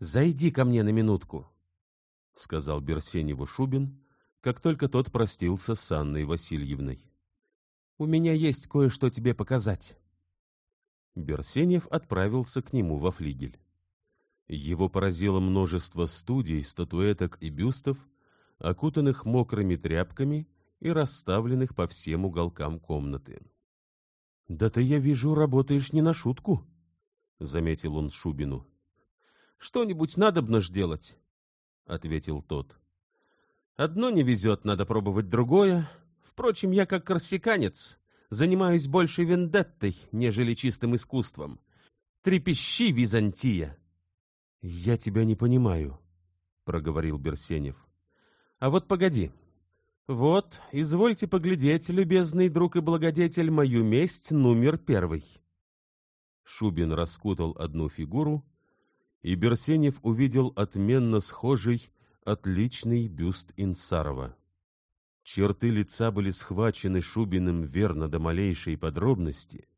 Зайди ко мне на минутку, — сказал Берсеневу Шубин, как только тот простился с Анной Васильевной. — У меня есть кое-что тебе показать. Берсенев отправился к нему во флигель. Его поразило множество студий, статуэток и бюстов, окутанных мокрыми тряпками и расставленных по всем уголкам комнаты. — Да ты, я вижу, работаешь не на шутку, — заметил он Шубину. — Что-нибудь надобно ж делать, — ответил тот. — Одно не везет, надо пробовать другое. Впрочем, я как корсиканец занимаюсь больше вендеттой, нежели чистым искусством. Трепещи, Византия! — Я тебя не понимаю, — проговорил Берсенев. — А вот погоди. Вот, извольте поглядеть, любезный друг и благодетель, мою месть номер первый. Шубин раскутал одну фигуру, и Берсенев увидел отменно схожий, отличный бюст Инсарова. Черты лица были схвачены Шубиным верно до малейшей подробности,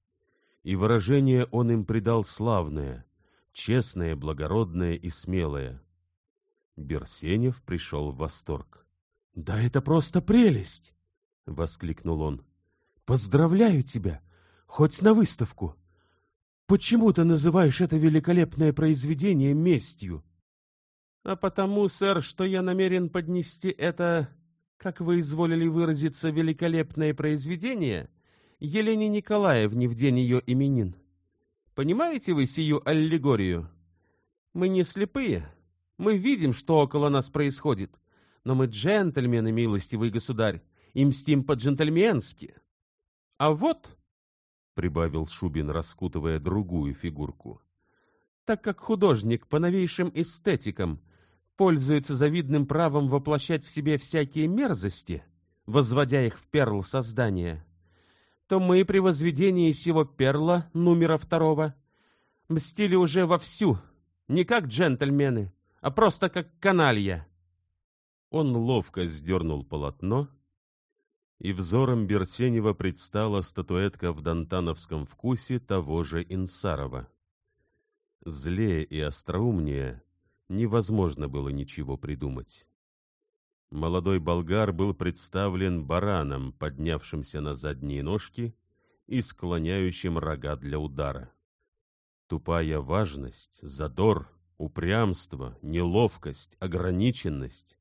и выражение он им придал славное, честное, благородное и смелое. Берсенев пришел в восторг. — Да это просто прелесть! — воскликнул он. — Поздравляю тебя! Хоть на выставку! Почему ты называешь это великолепное произведение местью? — А потому, сэр, что я намерен поднести это, как вы изволили выразиться, великолепное произведение Елене Николаевне в день ее именин. Понимаете вы сию аллегорию? Мы не слепые. Мы видим, что около нас происходит. Но мы джентльмены, милостивый государь, и мстим по-джентльменски. А вот, — прибавил Шубин, раскутывая другую фигурку, — так как художник по новейшим эстетикам пользуется завидным правом воплощать в себе всякие мерзости, возводя их в перл создания, то мы при возведении сего перла номера второго мстили уже вовсю, не как джентльмены, а просто как каналья. Он ловко сдернул полотно, и взором Берсенева предстала статуэтка в дантановском вкусе того же Инсарова. Злее и остроумнее невозможно было ничего придумать. Молодой болгар был представлен бараном, поднявшимся на задние ножки и склоняющим рога для удара. Тупая важность, задор, упрямство, неловкость, ограниченность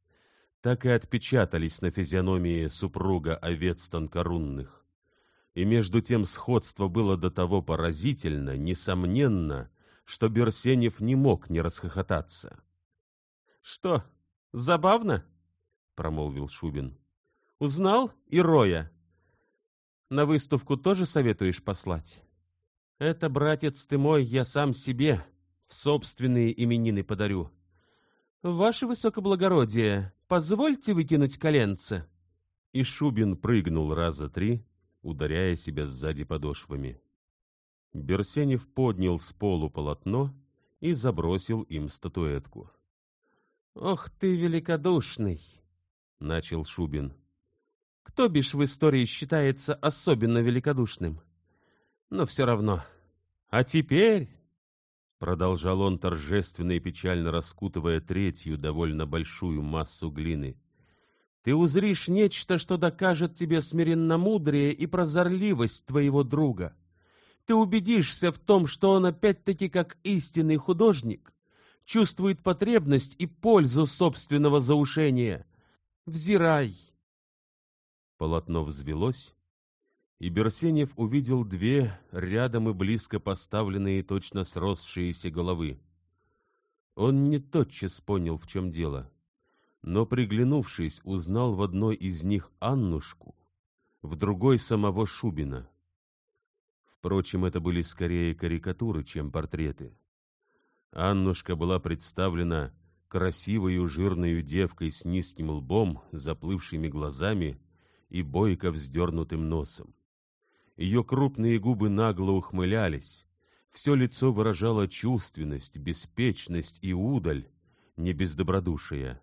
так и отпечатались на физиономии супруга овец тонкорунных. И между тем сходство было до того поразительно, несомненно, что Берсенев не мог не расхохотаться. — Что, забавно? промолвил Шубин. Узнал и Роя. На выставку тоже советуешь послать? Это, братец ты мой, я сам себе в собственные именины подарю. Ваше высокоблагородие, позвольте выкинуть коленце. И Шубин прыгнул раза три, ударяя себя сзади подошвами. Берсенев поднял с полу полотно и забросил им статуэтку. — Ох ты, великодушный! — начал Шубин. «Кто бишь в истории считается особенно великодушным? Но все равно. А теперь...» Продолжал он торжественно и печально раскутывая третью довольно большую массу глины. «Ты узришь нечто, что докажет тебе смиренномудрие и прозорливость твоего друга. Ты убедишься в том, что он опять-таки, как истинный художник, чувствует потребность и пользу собственного заушения» Взирай!» Полотно взвелось, и Берсенев увидел две рядом и близко поставленные точно сросшиеся головы. Он не тотчас понял, в чем дело, но, приглянувшись, узнал в одной из них Аннушку, в другой — самого Шубина. Впрочем, это были скорее карикатуры, чем портреты. Аннушка была представлена красивою жирною девкой с низким лбом, заплывшими глазами и бойко вздернутым носом. Ее крупные губы нагло ухмылялись, все лицо выражало чувственность, беспечность и удаль, не без добродушия.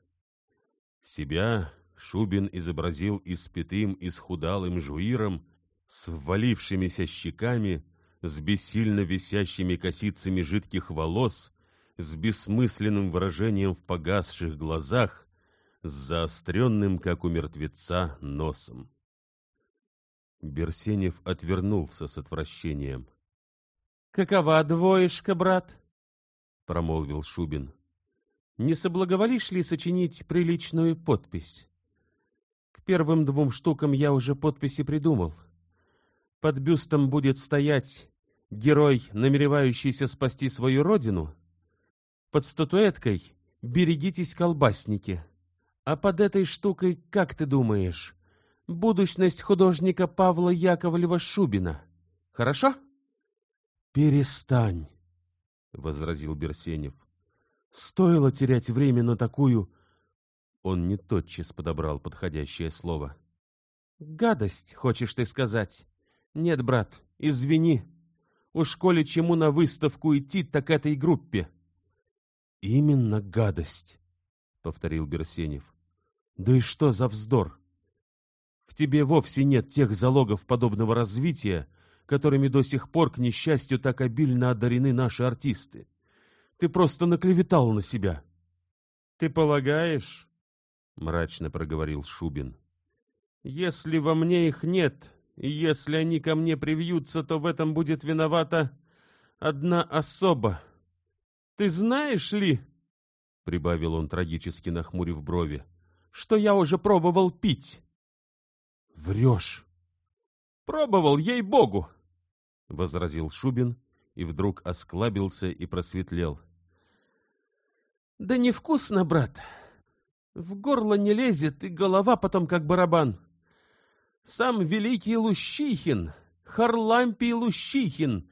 Себя Шубин изобразил испятым и схудалым жуиром, с ввалившимися щеками, с бессильно висящими косицами жидких волос с бессмысленным выражением в погасших глазах, с заостренным, как у мертвеца, носом. Берсенев отвернулся с отвращением. — Какова двоечка, брат? — промолвил Шубин. — Не соблаговолишь ли сочинить приличную подпись? К первым двум штукам я уже подписи придумал. Под бюстом будет стоять герой, намеревающийся спасти свою родину. Под статуэткой «Берегитесь, колбасники». А под этой штукой, как ты думаешь, будущность художника Павла Яковлева Шубина. Хорошо? Перестань, возразил Берсенев. Стоило терять время на такую... Он не тотчас подобрал подходящее слово. Гадость, хочешь ты сказать? Нет, брат, извини. Уж коли чему на выставку идти, так этой группе. Именно гадость, повторил Берсенев. Да и что за вздор? Тебе вовсе нет тех залогов подобного развития, которыми до сих пор, к несчастью, так обильно одарены наши артисты. Ты просто наклеветал на себя. — Ты полагаешь? — мрачно проговорил Шубин. — Если во мне их нет, и если они ко мне привьются, то в этом будет виновата одна особа. Ты знаешь ли, — прибавил он, трагически нахмурив брови, — что я уже пробовал пить? Врешь. Пробовал, ей-богу, — возразил Шубин и вдруг осклабился и просветлел. Да невкусно, брат. В горло не лезет, и голова потом как барабан. Сам великий Лущихин, Харлампий Лущихин,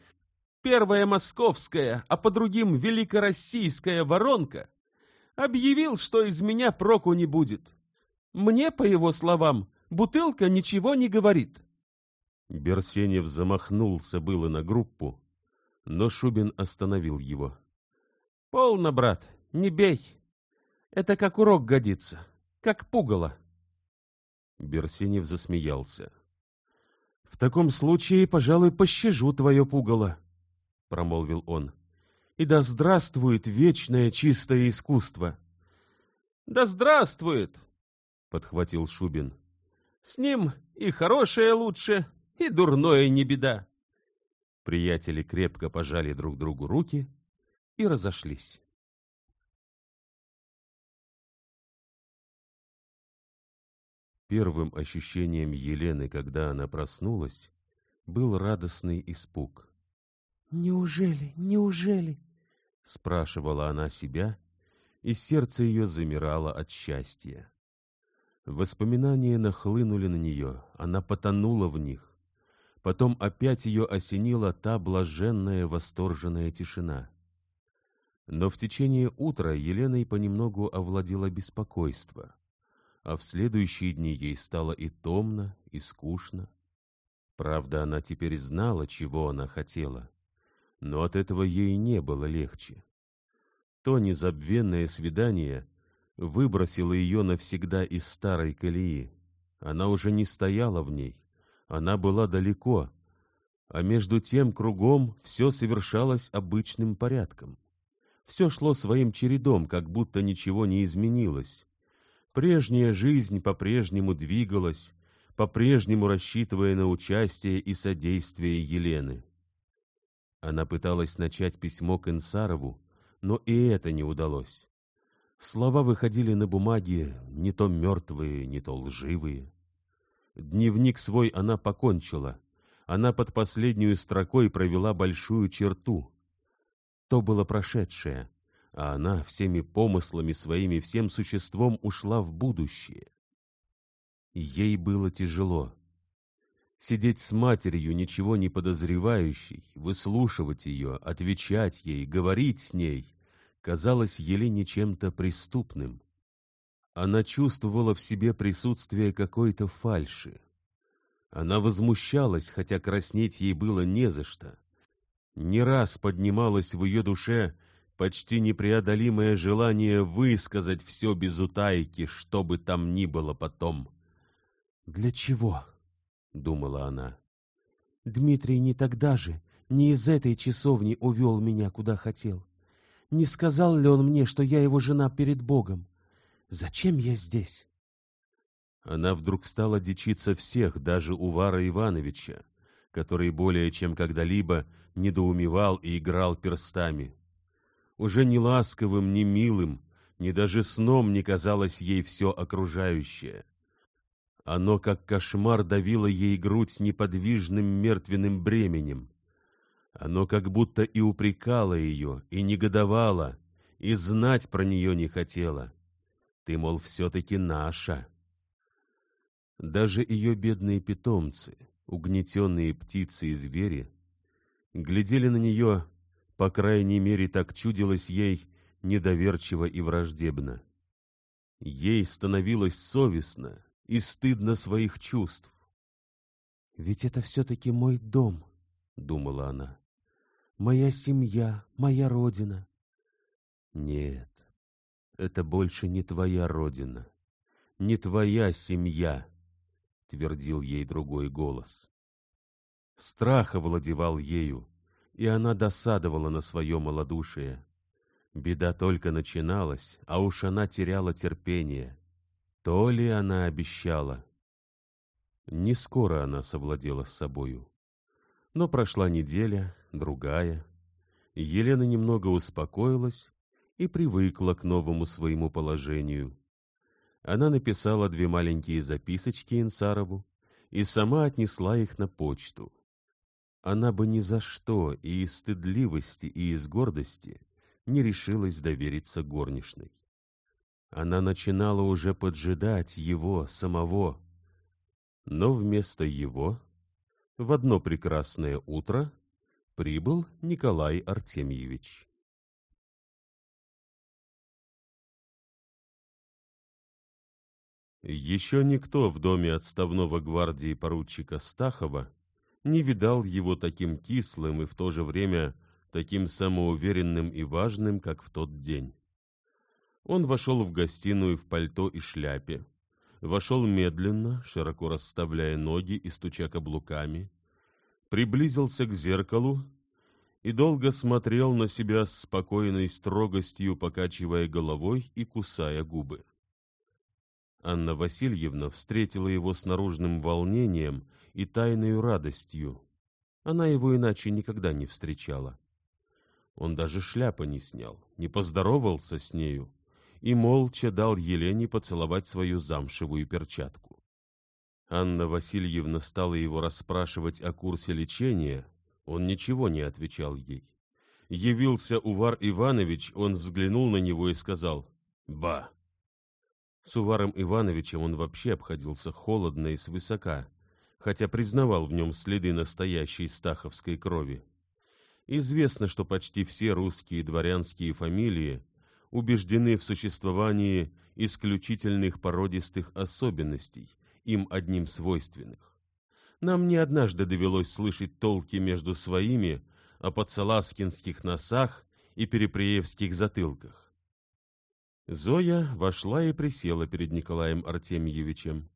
первая московская, а по другим великороссийская воронка, объявил, что из меня проку не будет. Мне, по его словам, Бутылка ничего не говорит. Берсенев замахнулся было на группу, но Шубин остановил его. — Полно, брат, не бей. Это как урок годится, как пугало. Берсенев засмеялся. — В таком случае, пожалуй, пощажу твое пугало, — промолвил он. — И да здравствует вечное чистое искусство. — Да здравствует! — подхватил Шубин. С ним и хорошее лучше, и дурное не беда. Приятели крепко пожали друг другу руки и разошлись. Первым ощущением Елены, когда она проснулась, был радостный испуг. «Неужели, неужели?» — спрашивала она себя, и сердце ее замирало от счастья. Воспоминания нахлынули на нее, она потонула в них. Потом опять ее осенила та блаженная восторженная тишина. Но в течение утра Еленой понемногу овладело беспокойство, а в следующие дни ей стало и томно, и скучно. Правда, она теперь знала, чего она хотела, но от этого ей не было легче. То незабвенное свидание выбросила ее навсегда из старой колеи. Она уже не стояла в ней, она была далеко, а между тем кругом все совершалось обычным порядком. Все шло своим чередом, как будто ничего не изменилось. Прежняя жизнь по-прежнему двигалась, по-прежнему рассчитывая на участие и содействие Елены. Она пыталась начать письмо к Инсарову, но и это не удалось. Слова выходили на бумаге не то мертвые, не то лживые. Дневник свой она покончила. Она под последнюю строкой провела большую черту. То было прошедшее, а она всеми помыслами своими, всем существом ушла в будущее. Ей было тяжело. Сидеть с матерью, ничего не подозревающей, выслушивать ее, отвечать ей, говорить с ней, казалось Елене чем-то преступным. Она чувствовала в себе присутствие какой-то фальши. Она возмущалась, хотя краснеть ей было не за что. Не раз поднималось в ее душе почти непреодолимое желание высказать все без утайки, что бы там ни было потом. «Для чего?» — думала она. «Дмитрий не тогда же, не из этой часовни увел меня, куда хотел. Не сказал ли он мне, что я его жена перед Богом? Зачем я здесь? Она вдруг стала дичиться всех, даже Увара Ивановича, который более чем когда-либо недоумевал и играл перстами. Уже ни ласковым, ни милым, ни даже сном не казалось ей все окружающее. Оно, как кошмар, давило ей грудь неподвижным мертвенным бременем. Оно как будто и упрекало ее, и негодовало, и знать про нее не хотело. Ты, мол, все-таки наша. Даже ее бедные питомцы, угнетенные птицы и звери, глядели на нее, по крайней мере, так чудилось ей, недоверчиво и враждебно. Ей становилось совестно и стыдно своих чувств. «Ведь это все-таки мой дом», — думала она, — «моя семья, моя родина». «Нет, это больше не твоя родина, не твоя семья», — твердил ей другой голос. Страх овладевал ею, и она досадовала на свое малодушие. Беда только начиналась, а уж она теряла терпение. То ли она обещала. Не скоро она совладела с собою. Но прошла неделя, другая. Елена немного успокоилась и привыкла к новому своему положению. Она написала две маленькие записочки Инсарову и сама отнесла их на почту. Она бы ни за что и из стыдливости, и из гордости — не решилась довериться горничной. Она начинала уже поджидать его самого. Но вместо его в одно прекрасное утро прибыл Николай Артемьевич. Еще никто в доме отставного гвардии поручика Стахова не видал его таким кислым и в то же время таким самоуверенным и важным, как в тот день. Он вошел в гостиную в пальто и шляпе, вошел медленно, широко расставляя ноги и стуча каблуками, приблизился к зеркалу и долго смотрел на себя с спокойной строгостью, покачивая головой и кусая губы. Анна Васильевна встретила его с наружным волнением и тайной радостью. Она его иначе никогда не встречала. Он даже шляпы не снял, не поздоровался с нею и молча дал Елене поцеловать свою замшевую перчатку. Анна Васильевна стала его расспрашивать о курсе лечения, он ничего не отвечал ей. Явился Увар Иванович, он взглянул на него и сказал «Ба». С Уваром Ивановичем он вообще обходился холодно и свысока, хотя признавал в нем следы настоящей стаховской крови. Известно, что почти все русские дворянские фамилии убеждены в существовании исключительных породистых особенностей, им одним свойственных. Нам не однажды довелось слышать толки между своими о подсаласкинских носах и перепреевских затылках. Зоя вошла и присела перед Николаем Артемьевичем.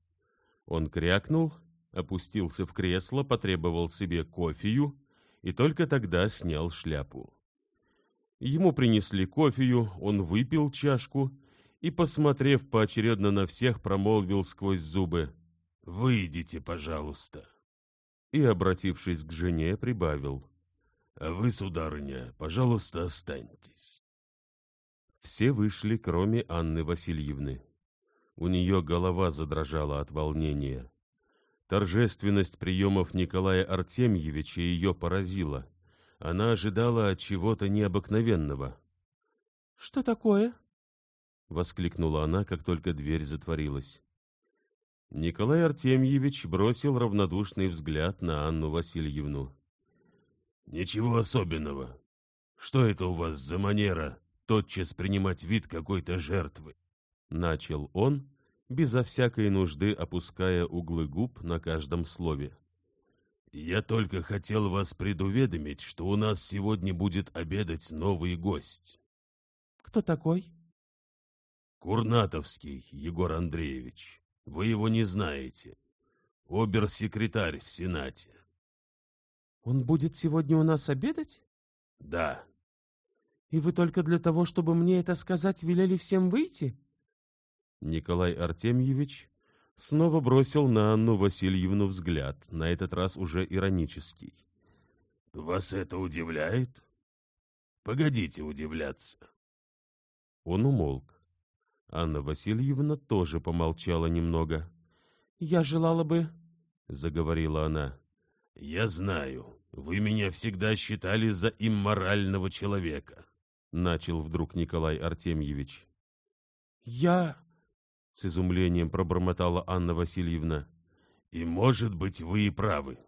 Он крякнул, опустился в кресло, потребовал себе кофею и только тогда снял шляпу. Ему принесли кофею, он выпил чашку и, посмотрев поочередно на всех, промолвил сквозь зубы «Выйдите, пожалуйста». И, обратившись к жене, прибавил «А вы, сударыня, пожалуйста, останьтесь». Все вышли, кроме Анны Васильевны. У нее голова задрожала от волнения. Торжественность приемов Николая Артемьевича ее поразила. Она ожидала от чего-то необыкновенного. — Что такое? — воскликнула она, как только дверь затворилась. Николай Артемьевич бросил равнодушный взгляд на Анну Васильевну. — Ничего особенного. Что это у вас за манера тотчас принимать вид какой-то жертвы? — начал он, безо всякой нужды опуская углы губ на каждом слове. «Я только хотел вас предуведомить, что у нас сегодня будет обедать новый гость». «Кто такой?» «Курнатовский Егор Андреевич. Вы его не знаете. Обер-секретарь в Сенате». «Он будет сегодня у нас обедать?» «Да. И вы только для того, чтобы мне это сказать, велели всем выйти? Николай Артемьевич снова бросил на Анну Васильевну взгляд, на этот раз уже иронический. — Вас это удивляет? Погодите удивляться. Он умолк. Анна Васильевна тоже помолчала немного. — Я желала бы... — заговорила она. — Я знаю, вы меня всегда считали за имморального человека. — начал вдруг Николай Артемьевич. — Я... — с изумлением пробормотала Анна Васильевна. — И, может быть, вы и правы.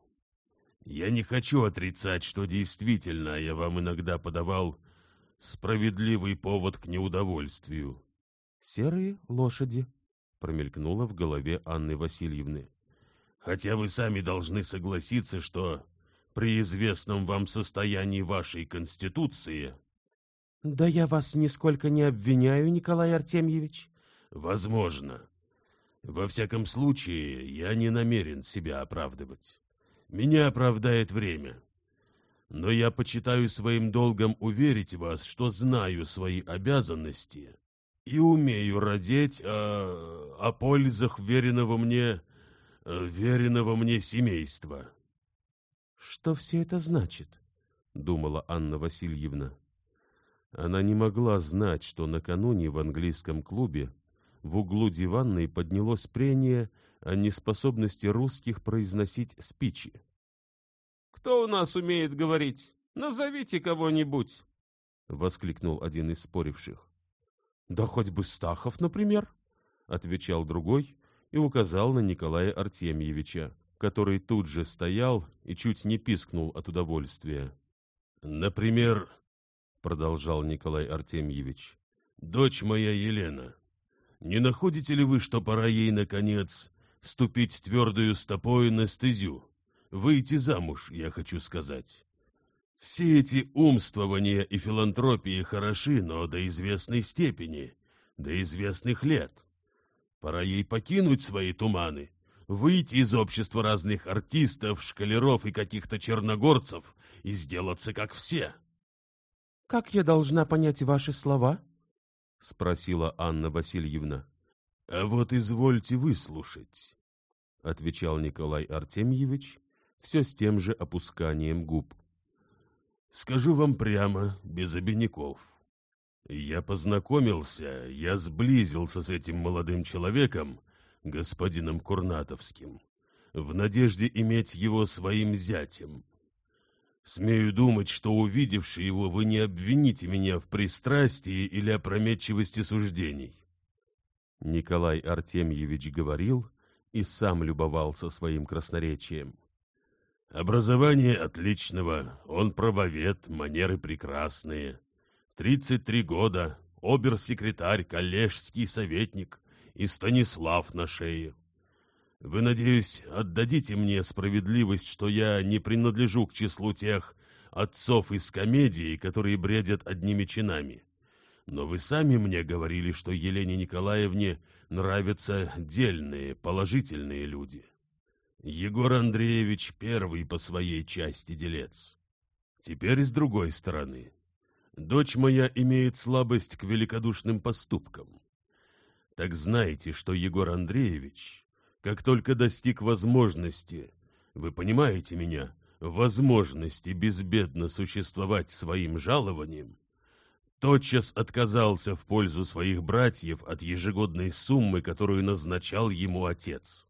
Я не хочу отрицать, что действительно я вам иногда подавал справедливый повод к неудовольствию. — Серые лошади, — промелькнуло в голове Анны Васильевны. — Хотя вы сами должны согласиться, что при известном вам состоянии вашей конституции — Да я вас нисколько не обвиняю, Николай Артемьевич. — Возможно. Во всяком случае, я не намерен себя оправдывать. Меня оправдает время. Но я почитаю своим долгом уверить вас, что знаю свои обязанности и умею родить о, о пользах веренного мне, веренного мне семейства. — Что все это значит? — думала Анна Васильевна. Она не могла знать, что накануне в английском клубе в углу диванной поднялось прение о неспособности русских произносить спичи. «Кто у нас умеет говорить? Назовите кого-нибудь!» — воскликнул один из споривших. «Да хоть бы Стахов, например!» — отвечал другой и указал на Николая Артемьевича, который тут же стоял и чуть не пискнул от удовольствия. «Например, — продолжал Николай Артемьевич. — Дочь моя Елена, не находите ли вы, что пора ей, наконец, ступить твердую стопой на стезю? Выйти замуж, я хочу сказать. Все эти умствования и филантропии хороши, но до известной степени, до известных лет. Пора ей покинуть свои туманы, выйти из общества разных артистов, шкалеров и каких-то черногорцев и сделаться как все. — как я должна понять ваши слова? — спросила Анна Васильевна. — А вот извольте выслушать, — отвечал Николай Артемьевич, все с тем же опусканием губ. — Скажу вам прямо, без обиняков. Я познакомился, я сблизился с этим молодым человеком, господином Курнатовским, в надежде иметь его своим зятем. Смею думать, что, увидевши его, вы не обвините меня в пристрастии или опрометчивости суждений. Николай Артемьевич говорил и сам любовался своим красноречием. Образование отличного, он правовед, манеры прекрасные. Тридцать три года, обер-секретарь, коллежский советник и Станислав на шее. Вы, надеюсь, отдадите мне справедливость, что я не принадлежу к числу тех отцов из комедии, которые бредят одними чинами. Но вы сами мне говорили, что Елене Николаевне нравятся дельные, положительные люди. Егор Андреевич первый по своей части делец. Теперь с другой стороны. Дочь моя имеет слабость к великодушным поступкам. Так знаете, что Егор Андреевич как только достиг возможности, вы понимаете меня, возможности безбедно существовать своим жалованием, тотчас отказался в пользу своих братьев от ежегодной суммы, которую назначал ему отец. —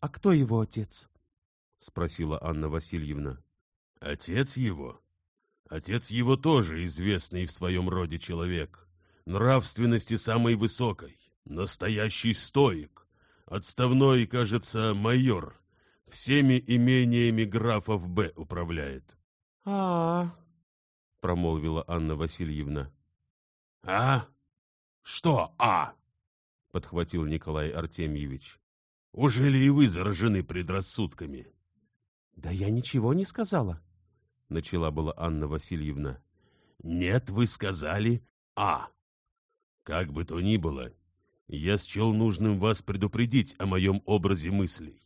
А кто его отец? — спросила Анна Васильевна. — Отец его? Отец его тоже известный в своем роде человек, нравственности самой высокой, настоящий стоик Отставной, кажется, майор. Всеми имениями графов Б управляет. А — А-а-а, — промолвила Анна Васильевна. — А? Что «а»? — подхватил Николай Артемьевич. — Ужели и вы заражены предрассудками? — Да я ничего не сказала, — начала была Анна Васильевна. — Нет, вы сказали «а». Как бы то ни было, я счел нужным вас предупредить о моем образе мыслей.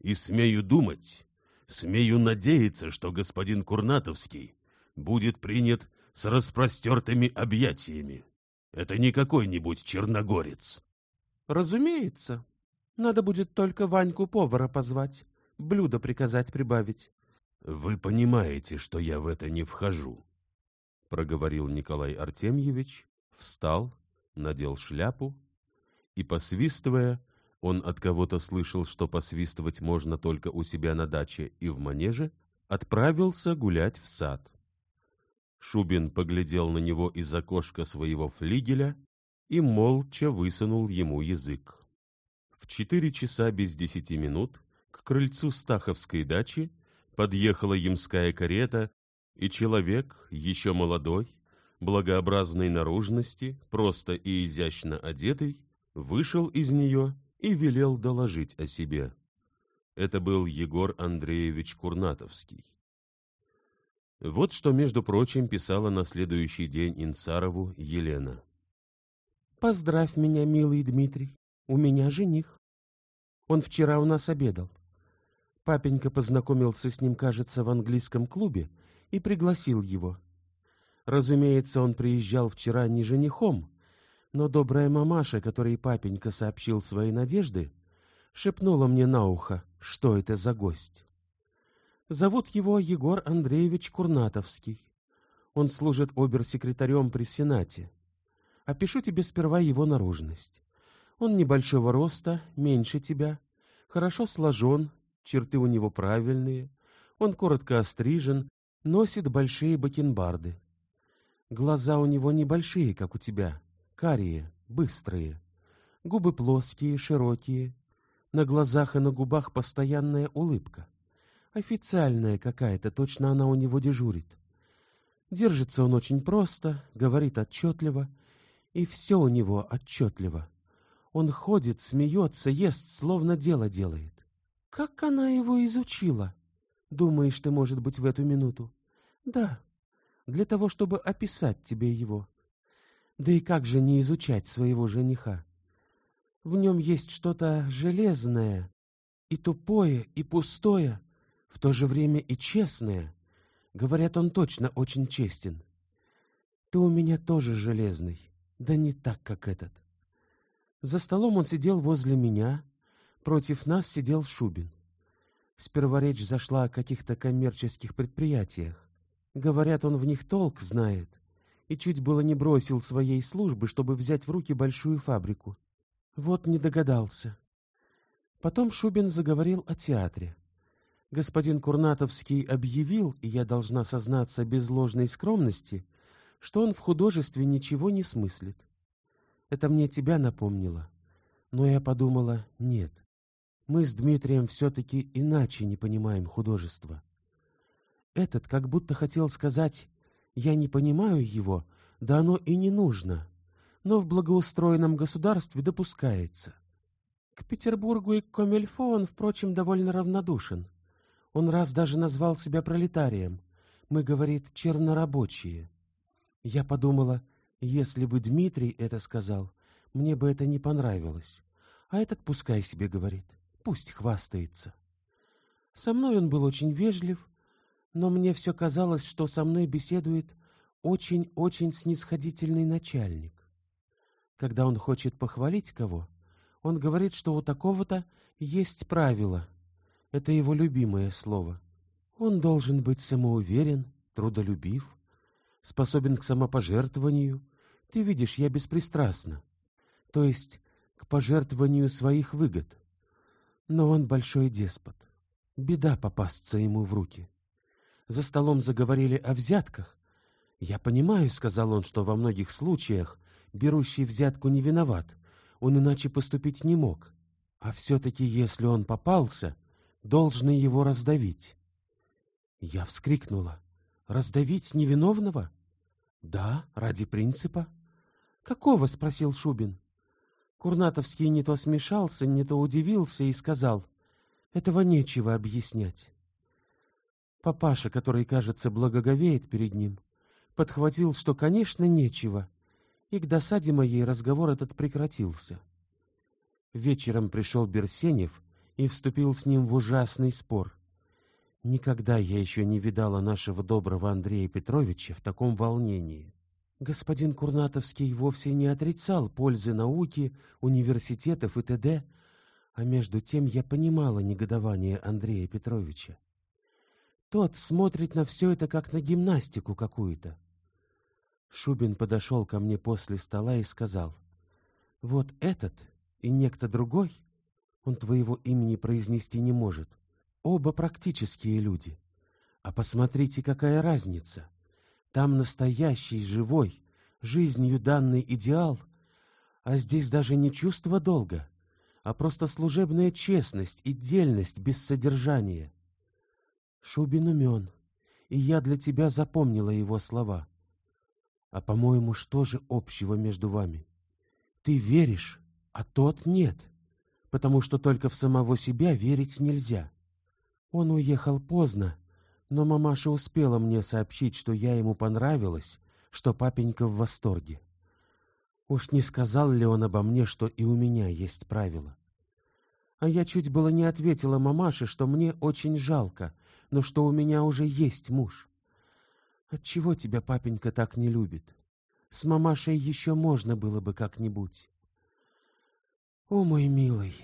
И смею думать, смею надеяться, что господин Курнатовский будет принят с распростертыми объятиями. Это не какой-нибудь черногорец. — Разумеется. Надо будет только Ваньку-повара позвать, блюдо приказать прибавить. — Вы понимаете, что я в это не вхожу, — проговорил Николай Артемьевич, встал, надел шляпу и, посвистывая, он от кого-то слышал, что посвистывать можно только у себя на даче и в манеже, отправился гулять в сад. Шубин поглядел на него из окошка своего флигеля и молча высунул ему язык. В четыре часа без десяти минут к крыльцу Стаховской дачи подъехала ямская карета, и человек, еще молодой, благообразной наружности, просто и изящно одетый, вышел из нее и велел доложить о себе. Это был Егор Андреевич Курнатовский. Вот что, между прочим, писала на следующий день Инцарову Елена. «Поздравь меня, милый Дмитрий, у меня жених. Он вчера у нас обедал. Папенька познакомился с ним, кажется, в английском клубе и пригласил его. Разумеется, он приезжал вчера не женихом, но добрая мамаша, которой папенька сообщил свои надежды, шепнула мне на ухо, что это за гость. Зовут его Егор Андреевич Курнатовский. Он служит обер-секретарем при Сенате. Опишу тебе сперва его наружность. Он небольшого роста, меньше тебя, хорошо сложен, черты у него правильные, он коротко острижен, носит большие бакенбарды. Глаза у него небольшие, как у тебя, карие, быстрые. Губы плоские, широкие. На глазах и на губах постоянная улыбка. Официальная какая-то, точно она у него дежурит. Держится он очень просто, говорит отчетливо, и все у него отчетливо. Он ходит, смеется, ест, словно дело делает. Как она его изучила? Думаешь ты, может быть, в эту минуту? Да, для того, чтобы описать тебе его. Да и как же не изучать своего жениха? В нем есть что-то железное, и тупое, и пустое, в то же время и честное. Говорят, он точно очень честен. Ты у меня тоже железный, да не так, как этот. За столом он сидел возле меня, против нас сидел Шубин. Сперва речь зашла о каких-то коммерческих предприятиях. Говорят, он в них толк знает, и чуть было не бросил своей службы, чтобы взять в руки большую фабрику. Вот не догадался. Потом Шубин заговорил о театре. Господин Курнатовский объявил, и я должна сознаться без ложной скромности, что он в художестве ничего не смыслит. Это мне тебя напомнило. Но я подумала, нет, мы с Дмитрием все-таки иначе не понимаем художество. Этот как будто хотел сказать «я не понимаю его, да оно и не нужно», но в благоустроенном государстве допускается. К Петербургу и к Комильфо он, впрочем, довольно равнодушен. Он раз даже назвал себя пролетарием. Мы, говорит, чернорабочие. Я подумала, если бы Дмитрий это сказал, мне бы это не понравилось. А этот пускай себе говорит, пусть хвастается. Со мной он был очень вежлив, но мне все казалось, что со мной беседует очень-очень снисходительный начальник. Когда он хочет похвалить кого, он говорит, что у такого-то есть правило. Это его любимое слово. Он должен быть самоуверен, трудолюбив, способен к самопожертвованию. Ты видишь, я беспристрастна. То есть к пожертвованию своих выгод. Но он большой деспот. Беда попасться ему в руки. За столом заговорили о взятках. «Я понимаю», — сказал он, — «что во многих случаях берущий взятку не виноват. Он иначе поступить не мог. А все-таки, если он попался, должны его раздавить». Я вскрикнула. «Раздавить невиновного?» «Да, ради принципа». «Какого?» — спросил Шубин. Курнатовский не то смешался, не то удивился и сказал. «Этого нечего объяснять». Папаша, который, кажется, благоговеет перед ним, подхватил, что, конечно, нечего, и к досаде моей разговор этот прекратился. Вечером пришел Берсенев и вступил с ним в ужасный спор. Никогда я еще не видала нашего доброго Андрея Петровича в таком волнении. Господин Курнатовский вовсе не отрицал пользы науки, университетов и т.д., а между тем я понимала негодование Андрея Петровича. Тот смотрит на все это, как на гимнастику какую-то. Шубин подошел ко мне после стола и сказал, «Вот этот и некто другой, он твоего имени произнести не может, Оба практические люди. А посмотрите, какая разница. Там настоящий, живой, жизнью данный идеал, а здесь даже не чувство долга, а просто служебная честность и дельность без содержания. Шубин умен, и я для тебя запомнила его слова. А, по-моему, что же общего между вами? Ты веришь, а тот нет, потому что только в самого себя верить нельзя. Он уехал поздно, но мамаша успела мне сообщить, что я ему понравилась, что папенька в восторге. Уж не сказал ли он обо мне, что и у меня есть правила? А я чуть было не ответила мамаше, что мне очень жалко, но что у меня уже есть муж. Отчего тебя папенька так не любит? С мамашей еще можно было бы как-нибудь. О, мой милый,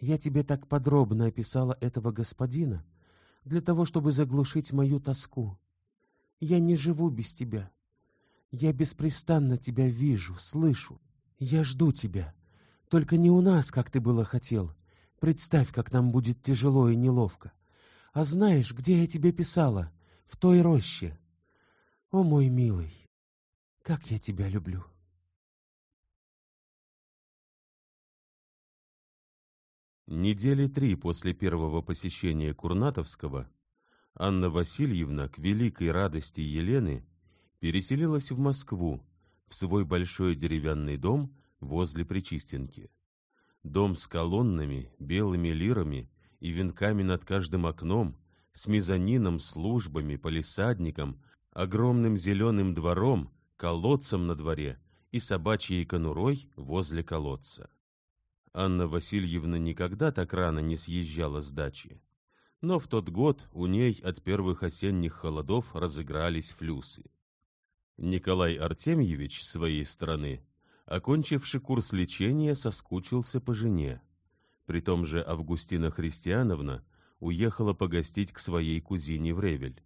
я тебе так подробно описала этого господина, для того, чтобы заглушить мою тоску. Я не живу без тебя. Я беспрестанно тебя вижу, слышу. Я жду тебя. Только не у нас, как ты было хотел. Представь, как нам будет тяжело и неловко. А знаешь, где я тебе писала? В той роще. О, мой милый, как я тебя люблю. Недели три после первого посещения Курнатовского Анна Васильевна к великой радости Елены переселилась в Москву, в свой большой деревянный дом возле Причистенки. Дом с колоннами, белыми лирами и венками над каждым окном, с мезонином, службами, полисадником, огромным зеленым двором, колодцем на дворе и собачьей конурой возле колодца. Анна Васильевна никогда так рано не съезжала с дачи. Но в тот год у ней от первых осенних холодов разыгрались флюсы. Николай Артемьевич, с своей стороны, окончивший курс лечения, соскучился по жене. При том же Августина Христиановна уехала погостить к своей кузине в Ревель.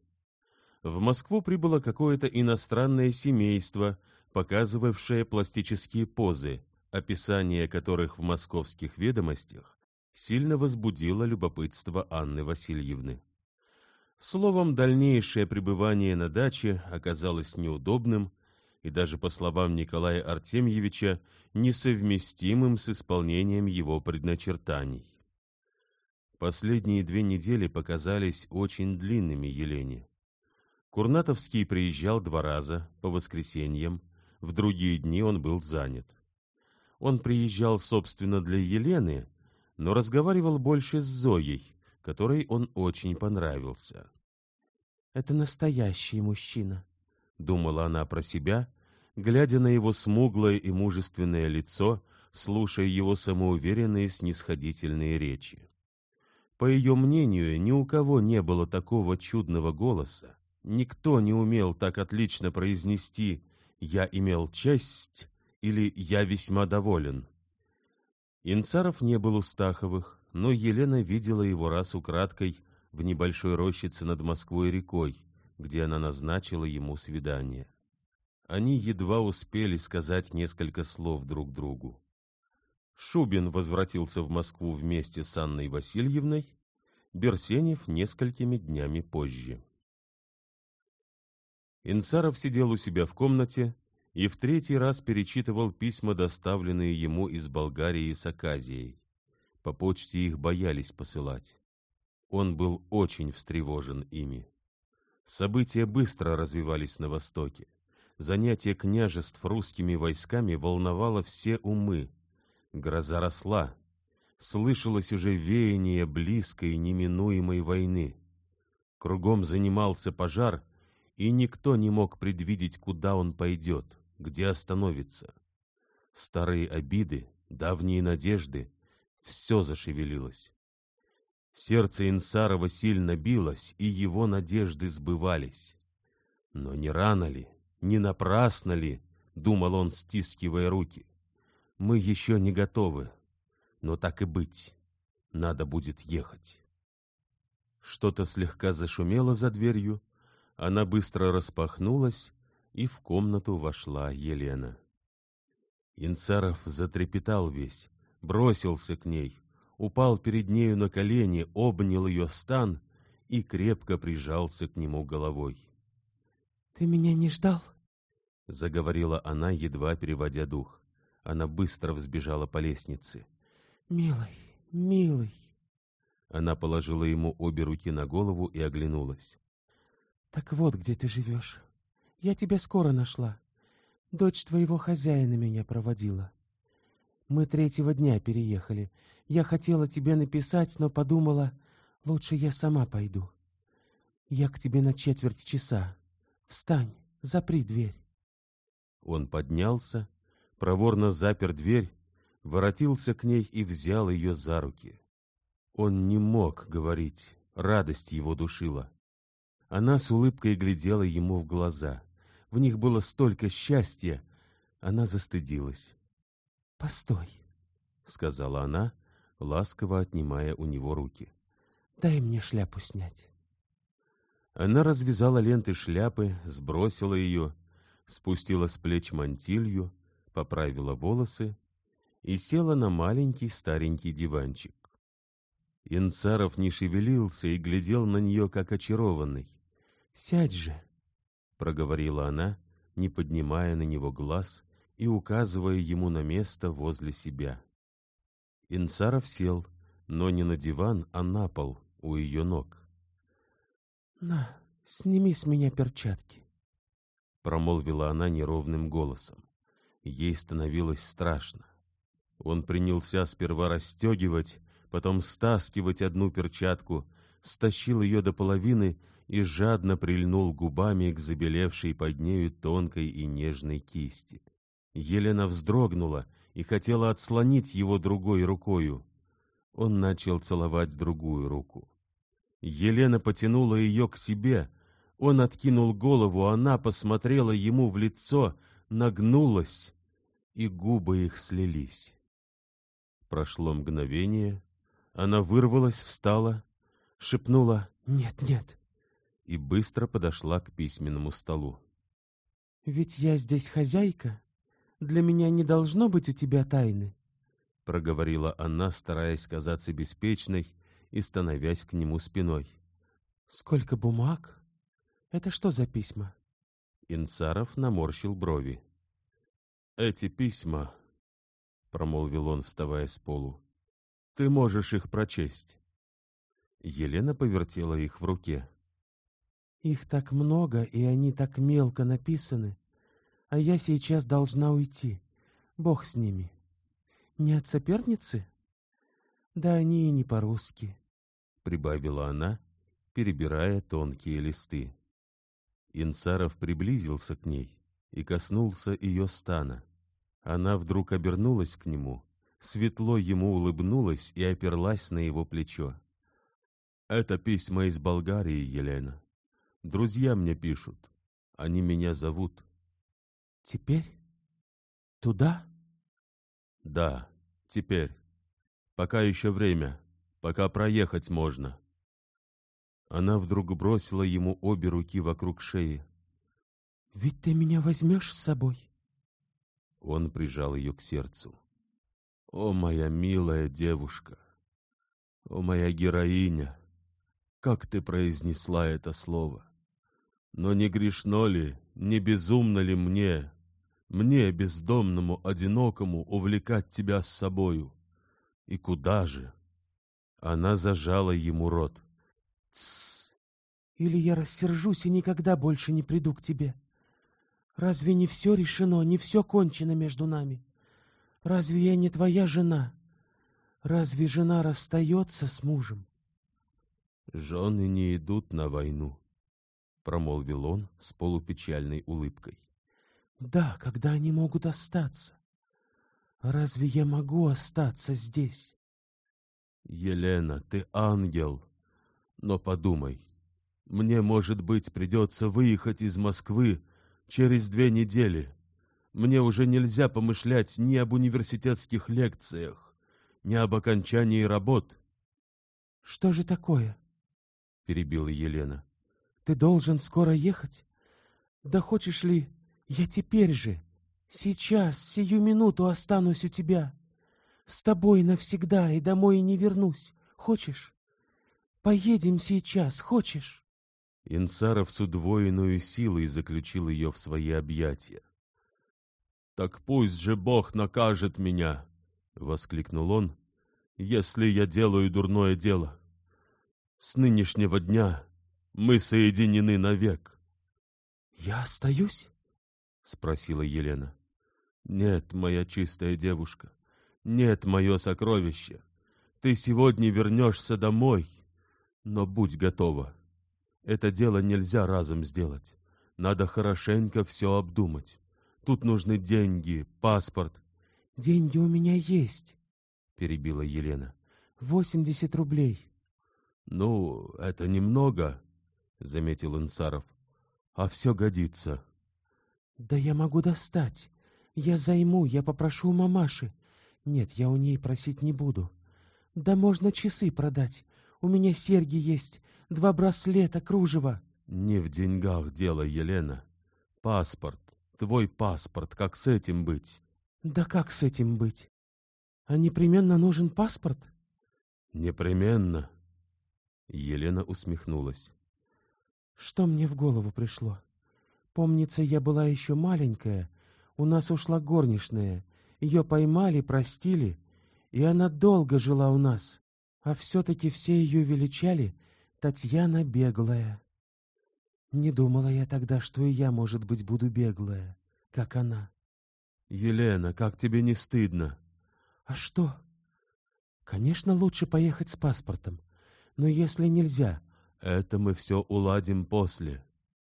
В Москву прибыло какое-то иностранное семейство, показывавшее пластические позы, описание которых в московских ведомостях сильно возбудило любопытство Анны Васильевны. Словом, дальнейшее пребывание на даче оказалось неудобным и даже, по словам Николая Артемьевича, несовместимым с исполнением его предначертаний. Последние две недели показались очень длинными Елене. Курнатовский приезжал два раза, по воскресеньям, в другие дни он был занят. Он приезжал, собственно, для Елены, но разговаривал больше с Зоей, которой он очень понравился. «Это настоящий мужчина», — думала она про себя, глядя на его смуглое и мужественное лицо, слушая его самоуверенные снисходительные речи. По ее мнению, ни у кого не было такого чудного голоса, никто не умел так отлично произнести «я имел честь», или «Я весьма доволен». Инцаров не был у Стаховых, но Елена видела его раз украдкой в небольшой рощице над Москвой рекой, где она назначила ему свидание. Они едва успели сказать несколько слов друг другу. Шубин возвратился в Москву вместе с Анной Васильевной, Берсенев несколькими днями позже. Инцаров сидел у себя в комнате, и в третий раз перечитывал письма, доставленные ему из Болгарии с Аказией. По почте их боялись посылать. Он был очень встревожен ими. События быстро развивались на Востоке. Занятие княжеств русскими войсками волновало все умы. Гроза росла. Слышалось уже веяние близкой неминуемой войны. Кругом занимался пожар, и никто не мог предвидеть, куда он пойдет где остановиться. Старые обиды, давние надежды — все зашевелилось. Сердце Инсарова сильно билось, и его надежды сбывались. Но не рано ли, не напрасно ли, думал он, стискивая руки. Мы еще не готовы, но так и быть, надо будет ехать. Что-то слегка зашумело за дверью, она быстро распахнулась, и в комнату вошла Елена. Инцаров затрепетал весь, бросился к ней, упал перед нею на колени, обнял ее стан и крепко прижался к нему головой. — Ты меня не ждал? — заговорила она, едва переводя дух. Она быстро взбежала по лестнице. — Милый, милый. Она положила ему обе руки на голову и оглянулась. — Так вот, где ты живешь. Я тебя скоро нашла. Дочь твоего хозяина меня проводила. Мы третьего дня переехали. Я хотела тебе написать, но подумала, лучше я сама пойду. Я к тебе на четверть часа. Встань, запри дверь. Он поднялся, проворно запер дверь, воротился к ней и взял ее за руки. Он не мог говорить, радость его душила. Она с улыбкой глядела ему в глаза. В них было столько счастья. Она застыдилась. — Постой, — сказала она, ласково отнимая у него руки. — Дай мне шляпу снять. Она развязала ленты шляпы, сбросила ее, спустила с плеч мантилью, поправила волосы и села на маленький старенький диванчик. Инцаров не шевелился и глядел на нее, как очарованный. — Сядь же, — проговорила она, не поднимая на него глаз и указывая ему на место возле себя. Инсаров сел, но не на диван, а на пол у ее ног. — На, сними с меня перчатки, — промолвила она неровным голосом. Ей становилось страшно. Он принялся сперва расстегивать, потом стаскивать одну перчатку, стащил ее до половины и жадно прильнул губами к забелевшей под нею тонкой и нежной кисти. Елена вздрогнула и хотела отслонить его другой рукою. Он начал целовать другую руку. Елена потянула ее к себе. Он откинул голову, она посмотрела ему в лицо, нагнулась, и губы их слились. Прошло мгновение, она вырвалась, встала, шепнула «Нет, нет» и быстро подошла к письменному столу. «Ведь я здесь хозяйка. Для меня не должно быть у тебя тайны», — проговорила она, стараясь казаться беспечной и становясь к нему спиной. «Сколько бумаг? Это что за письма?» Инцаров наморщил брови. «Эти письма», — промолвил он, вставая с полу, — «ты можешь их прочесть». Елена повертела их в руке. Их так много, и они так мелко написаны. А я сейчас должна уйти. Бог с ними. Не от соперницы? Да они и не по-русски, — прибавила она, перебирая тонкие листы. Инцаров приблизился к ней и коснулся ее стана. Она вдруг обернулась к нему, светло ему улыбнулась и оперлась на его плечо. — Это письма из Болгарии, Елена. Друзья мне пишут. Они меня зовут. Теперь? Туда? Да, теперь. Пока еще время. Пока проехать можно. Она вдруг бросила ему обе руки вокруг шеи. «Ведь ты меня возьмешь с собой?» Он прижал ее к сердцу. «О, моя милая девушка! О, моя героиня! Как ты произнесла это слово! Но не грешно ли, не безумно ли мне, мне, бездомному, одинокому, увлекать тебя с собою? И куда же? Она зажала ему рот. Тссс! Или я рассержусь и никогда больше не приду к тебе. Разве не все решено, не все кончено между нами? Разве я не твоя жена? Разве жена расстается с мужем? Жены не идут на войну, промолвил он с полупечальной улыбкой. Да, когда они могут остаться. Разве я могу остаться здесь? Елена, ты ангел. Но подумай, мне, может быть, придется выехать из Москвы через две недели. Мне уже нельзя помышлять ни об университетских лекциях, ни об окончании работ. — Что же такое? — перебила Елена. — Ты должен скоро ехать? Да хочешь ли, я теперь же, сейчас, сию минуту останусь у тебя. С тобой навсегда и домой не вернусь. Хочешь? Поедем сейчас, хочешь? Инцаров с удвоенную силой заключил ее в свои объятия. «Так пусть же Бог накажет меня!» — воскликнул он. «Если я делаю дурное дело, с нынешнего дня мы соединены навек». «Я остаюсь?» — спросила Елена. «Нет, моя чистая девушка, нет, мое сокровище. Ты сегодня вернешься домой, но будь готова. Это дело нельзя разом сделать. Надо хорошенько все обдумать. Тут нужны деньги, паспорт. — Деньги у меня есть, — перебила Елена. — Восемьдесят рублей. — Ну, это немного, — заметил Инсаров. — А все годится. — Да я могу достать. Я займу, я попрошу у мамаши. Нет, я у ней просить не буду. Да можно часы продать. У меня серьги есть, два браслета, кружево. Не в деньгах дело, Елена. Паспорт, твой паспорт, как с этим быть? Да как с этим быть? А непременно нужен паспорт? Непременно. Елена усмехнулась. Что мне в голову пришло? Помнится, я была еще маленькая, у нас ушла горничная, ее поймали, простили, и она долго жила у нас, а все-таки все ее величали Татьяна беглая. Не думала я тогда, что и я, может быть, буду беглая, как она. — Елена, как тебе не стыдно? — А что? — Конечно, лучше поехать с паспортом, но если нельзя... — Это мы все уладим после.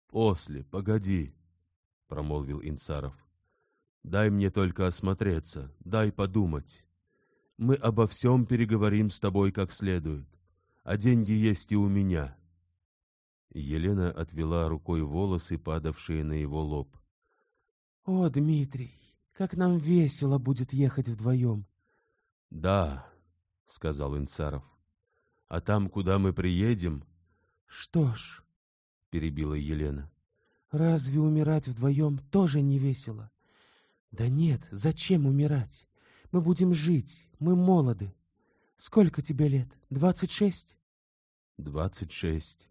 После, погоди, — промолвил Инсаров. — Дай мне только осмотреться, дай подумать. Мы обо всем переговорим с тобой как следует а деньги есть и у меня. Елена отвела рукой волосы, падавшие на его лоб. — О, Дмитрий, как нам весело будет ехать вдвоем! — Да, — сказал Инцаров. — А там, куда мы приедем... — Что ж, — перебила Елена, — разве умирать вдвоем тоже не весело? Да нет, зачем умирать? Мы будем жить, мы молоды. Сколько тебе лет? Двадцать шесть? Двадцать шесть.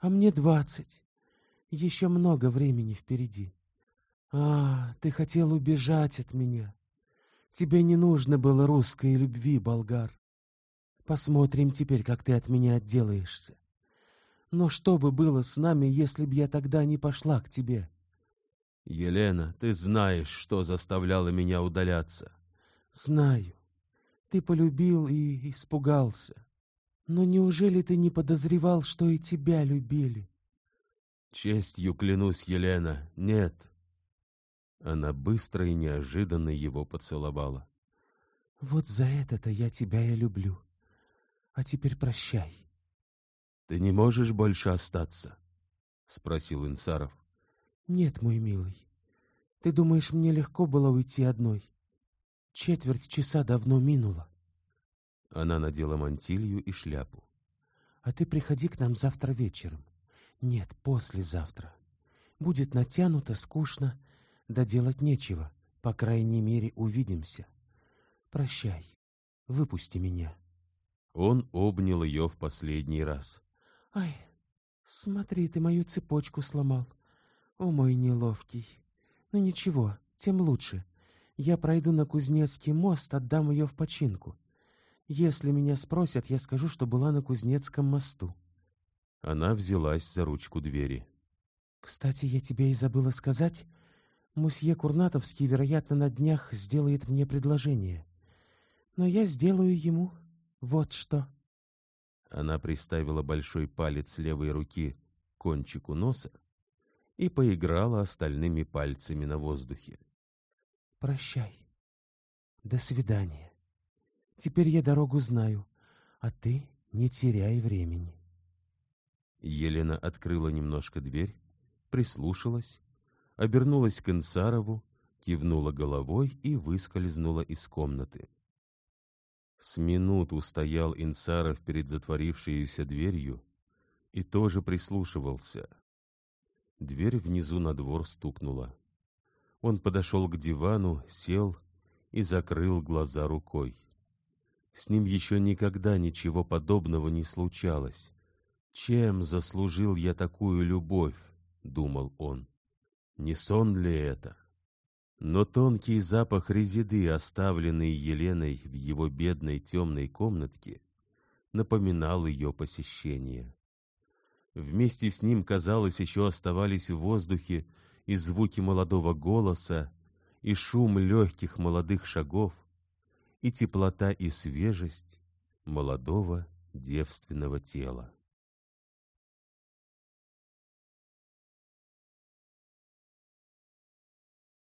А мне двадцать. Еще много времени впереди. А, ты хотел убежать от меня. Тебе не нужно было русской любви, болгар. Посмотрим теперь, как ты от меня отделаешься. Но что бы было с нами, если б я тогда не пошла к тебе? Елена, ты знаешь, что заставляло меня удаляться. Знаю. Ты полюбил и испугался. Но неужели ты не подозревал, что и тебя любили? Честью клянусь, Елена, нет. Она быстро и неожиданно его поцеловала. Вот за это-то я тебя и люблю. А теперь прощай. Ты не можешь больше остаться? Спросил Инсаров. Нет, мой милый. Ты думаешь, мне легко было уйти одной? Четверть часа давно минула. Она надела мантилью и шляпу. — А ты приходи к нам завтра вечером. Нет, послезавтра. Будет натянуто, скучно, да делать нечего. По крайней мере, увидимся. Прощай. Выпусти меня. Он обнял ее в последний раз. — Ай, смотри, ты мою цепочку сломал. О, мой неловкий. Ну ничего, тем лучше. Я пройду на Кузнецкий мост, отдам ее в починку. Если меня спросят, я скажу, что была на Кузнецком мосту. Она взялась за ручку двери. Кстати, я тебе и забыла сказать, мусье Курнатовский, вероятно, на днях сделает мне предложение. Но я сделаю ему вот что. Она приставила большой палец левой руки к кончику носа и поиграла остальными пальцами на воздухе. Прощай. До свидания. Теперь я дорогу знаю. А ты не теряй времени. Елена открыла немножко дверь, прислушалась, обернулась к Инсарову, кивнула головой и выскользнула из комнаты. С минуту стоял Инсаров перед затворившейся дверью и тоже прислушивался. Дверь внизу на двор стукнула. Он подошел к дивану, сел и закрыл глаза рукой. С ним еще никогда ничего подобного не случалось. «Чем заслужил я такую любовь?» — думал он. «Не сон ли это?» Но тонкий запах резиды, оставленный Еленой в его бедной темной комнатке, напоминал ее посещение. Вместе с ним, казалось, еще оставались в воздухе и звуки молодого голоса, и шум легких молодых шагов, и теплота и свежесть молодого девственного тела.